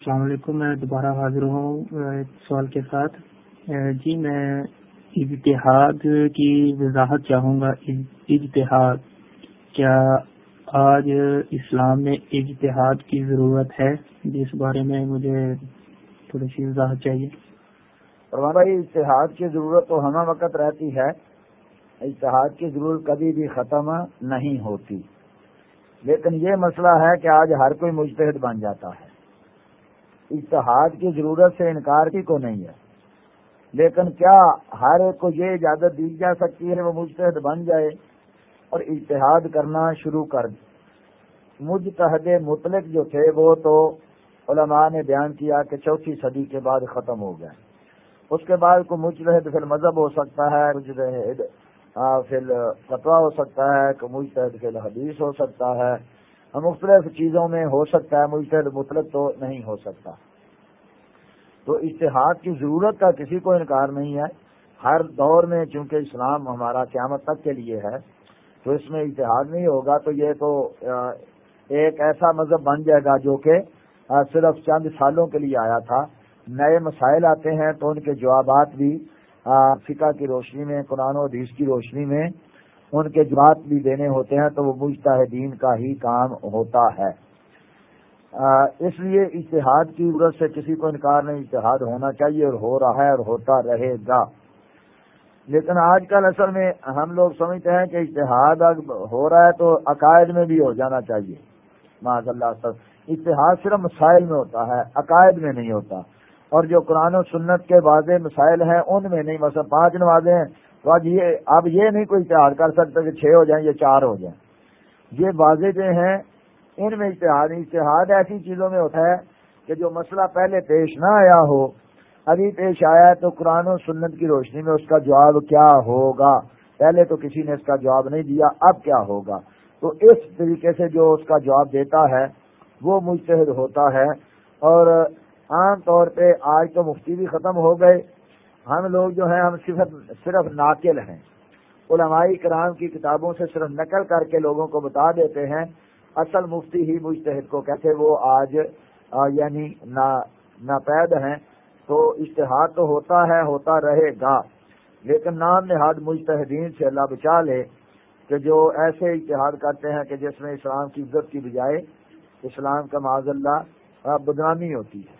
السلام علیکم، میں دوبارہ حاضر ہوں ایک سوال کے ساتھ۔ جی میں اجتہاد کی وضاحت چاہوں گا۔ اجتہاد۔ کیا آج اسلام میں اجتہاد کی ضرورت ہے؟ جس بارے میں مجھے تھوڑی سی وضاحت چاہیے۔ بھائی اتحاد کی ضرورت تو ہمہ وقت رہتی ہے۔ اتحاد کی ضرورت کبھی بھی ختم نہیں ہوتی۔ لیکن یہ مسئلہ ہے کہ آج ہر کوئی مجتہد بن جاتا ہے۔ اتحاد کی ضرورت سے انکار کی کو نہیں ہے۔ لیکن کیا ہر ایک کو یہ اجازت دی جا سکتی ہے وہ مجتہد بن جائے اور اتحاد کرنا شروع کر دے۔ مجتہد مطلق جو تھے وہ تو علماء نے بیان کیا کہ چوتھی صدی کے بعد ختم ہو گئے۔ اس کے بعد کوئی مجتہد پھر مذہب ہو سکتا ہے، مجتہد فل فتوا ہو سکتا ہے کہ مجتحد فل حدیث ہو سکتا ہے۔ مختلف چیزوں میں ہو سکتا ہے مجتحد مطلق تو نہیں ہو سکتا۔ تو اشتہاد کی ضرورت کا کسی کو انکار نہیں ہے۔ ہر دور میں چونکہ اسلام ہمارا قیامت تک کے لیے ہے، تو اس میں اشتہاد نہیں ہوگا تو یہ تو ایک ایسا مذہب بن جائے گا جو کہ صرف چند سالوں کے لیے آیا تھا۔ نئے مسائل آتے ہیں تو ان کے جوابات بھی فقہ کی روشنی میں، قرآن و حدیث کی روشنی میں ان کے جواب بھی دینے ہوتے ہیں تو وہ مجتہدین کا ہی کام ہوتا ہے۔ اس لیے اشتہاد کی ضرورت سے کسی کو انکار نہیں اشتہاد ہونا چاہیے اور ہو رہا ہے اور ہوتا رہے گا۔ لیکن آج کل اصل میں ہم لوگ سمجھتے ہیں کہ اشتہاد ہو رہا ہے تو عقائد میں بھی ہو جانا چاہیے۔ معذ اللہ اشتہاد صرف مسائل میں ہوتا ہے، عقائد میں نہیں ہوتا۔ اور جو قرآن و سنت کے واضح مسائل ہیں، ان میں نہیں، مثلا پانچ نمازیں ہیں تو آج یہ اب یہ نہیں کوئی اشتہار کر سکتا کہ چھ ہو جائیں یا چار ہو جائیں۔ یہ واضح جو ہیں، ان میں اشتہار اشتہاد ایسی چیزوں میں ہوتا ہے کہ جو مسئلہ پہلے پیش نہ آیا ہو، ابھی پیش آیا ہے تو قرآن و سنت کی روشنی میں اس کا جواب کیا ہوگا؟ پہلے تو کسی نے اس کا جواب نہیں دیا، اب کیا ہوگا؟ تو اس طریقے سے جو اس کا جواب دیتا ہے، وہ مجتہد ہوتا ہے۔ اور عام طور پہ آج تو مفتی بھی ختم ہو گئے۔ ہم لوگ جو ہیں، ہم صرف صرف ناقل ہیں۔ علمائی کرام کی کتابوں سے صرف نقل کر کے لوگوں کو بتا دیتے ہیں۔ اصل مفتی ہی مجتہد کو کہتے وہ آج یعنی ناپید ہیں۔ تو اشتہار تو ہوتا ہے، ہوتا رہے گا۔ لیکن نام نہاد مجتہدین سے اللہ بچا لے کہ جو ایسے اشتہار کرتے ہیں کہ جس میں اسلام کی عزت کی بجائے اسلام کا معذ اللہ بدنامی ہوتی ہے۔